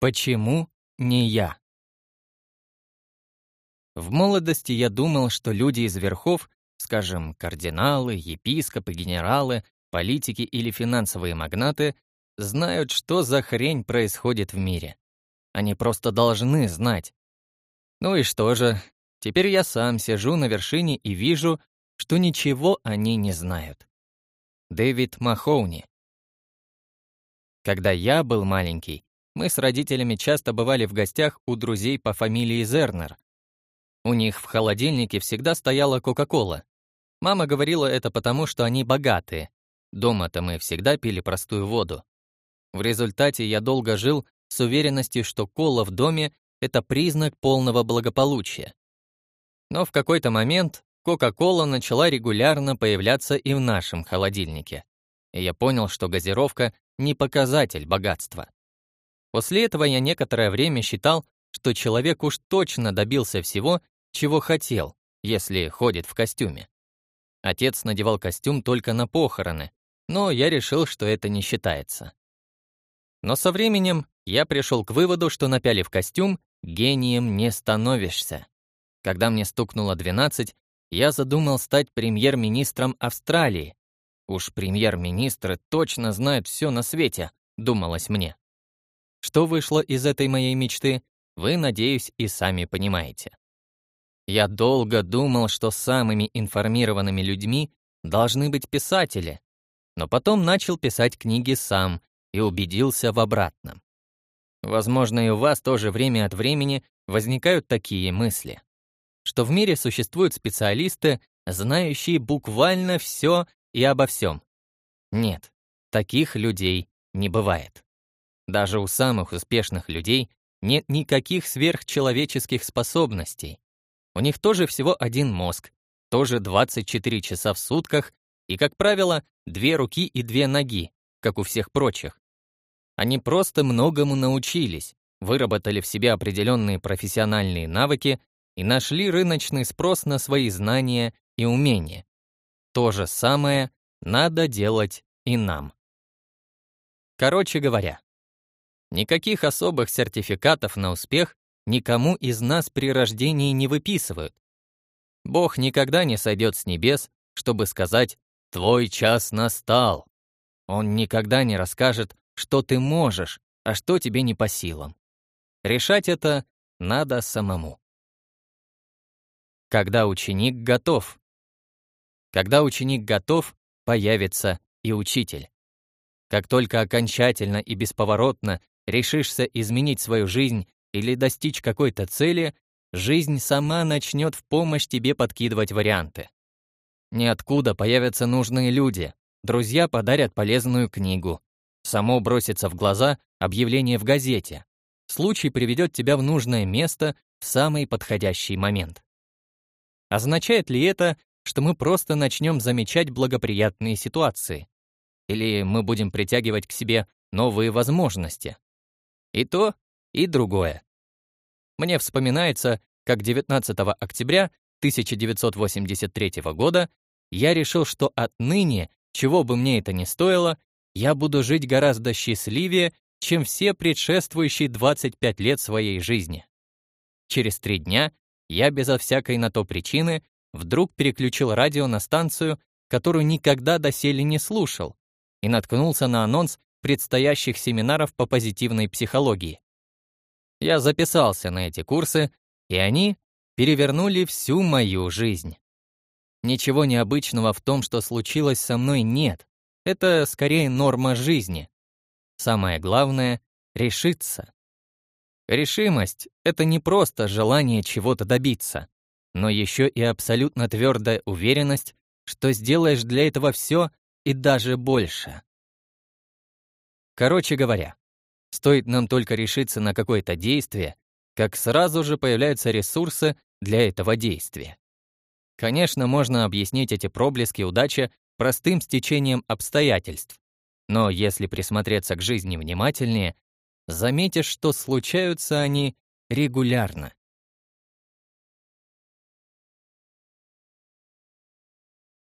Почему не я? В молодости я думал, что люди из верхов, скажем, кардиналы, епископы, генералы, политики или финансовые магнаты, знают, что за хрень происходит в мире. Они просто должны знать. Ну и что же, теперь я сам сижу на вершине и вижу, что ничего они не знают. Дэвид Махоуни. Когда я был маленький, мы с родителями часто бывали в гостях у друзей по фамилии Зернер. У них в холодильнике всегда стояла Кока-Кола. Мама говорила это потому, что они богатые. Дома-то мы всегда пили простую воду. В результате я долго жил с уверенностью, что кола в доме — это признак полного благополучия. Но в какой-то момент Кока-кола начала регулярно появляться и в нашем холодильнике. И я понял, что газировка — не показатель богатства. После этого я некоторое время считал, что человек уж точно добился всего, чего хотел, если ходит в костюме. Отец надевал костюм только на похороны, но я решил, что это не считается. Но со временем я пришел к выводу, что напялив костюм, гением не становишься. Когда мне стукнуло 12, я задумал стать премьер-министром Австралии. Уж премьер-министры точно знают все на свете, думалось мне. Что вышло из этой моей мечты, вы, надеюсь, и сами понимаете. Я долго думал, что самыми информированными людьми должны быть писатели, но потом начал писать книги сам и убедился в обратном. Возможно, и у вас тоже время от времени возникают такие мысли что в мире существуют специалисты, знающие буквально все и обо всем. Нет, таких людей не бывает. Даже у самых успешных людей нет никаких сверхчеловеческих способностей. У них тоже всего один мозг, тоже 24 часа в сутках и, как правило, две руки и две ноги, как у всех прочих. Они просто многому научились, выработали в себе определенные профессиональные навыки и нашли рыночный спрос на свои знания и умения. То же самое надо делать и нам. Короче говоря, никаких особых сертификатов на успех никому из нас при рождении не выписывают. Бог никогда не сойдет с небес, чтобы сказать «Твой час настал». Он никогда не расскажет, что ты можешь, а что тебе не по силам. Решать это надо самому. Когда ученик готов. Когда ученик готов, появится и учитель. Как только окончательно и бесповоротно решишься изменить свою жизнь или достичь какой-то цели, жизнь сама начнет в помощь тебе подкидывать варианты. Ниоткуда появятся нужные люди, друзья подарят полезную книгу, само бросится в глаза объявление в газете. Случай приведет тебя в нужное место в самый подходящий момент. Означает ли это, что мы просто начнем замечать благоприятные ситуации? Или мы будем притягивать к себе новые возможности? И то, и другое. Мне вспоминается, как 19 октября 1983 года я решил, что отныне, чего бы мне это ни стоило, я буду жить гораздо счастливее, чем все предшествующие 25 лет своей жизни. Через три дня я безо всякой на то причины вдруг переключил радио на станцию, которую никогда доселе не слушал, и наткнулся на анонс предстоящих семинаров по позитивной психологии. Я записался на эти курсы, и они перевернули всю мою жизнь. Ничего необычного в том, что случилось со мной, нет. Это скорее норма жизни. Самое главное — решиться. Решимость — это не просто желание чего-то добиться, но еще и абсолютно твердая уверенность, что сделаешь для этого все и даже больше. Короче говоря, стоит нам только решиться на какое-то действие, как сразу же появляются ресурсы для этого действия. Конечно, можно объяснить эти проблески удачи простым стечением обстоятельств, но если присмотреться к жизни внимательнее, заметишь, что случаются они регулярно.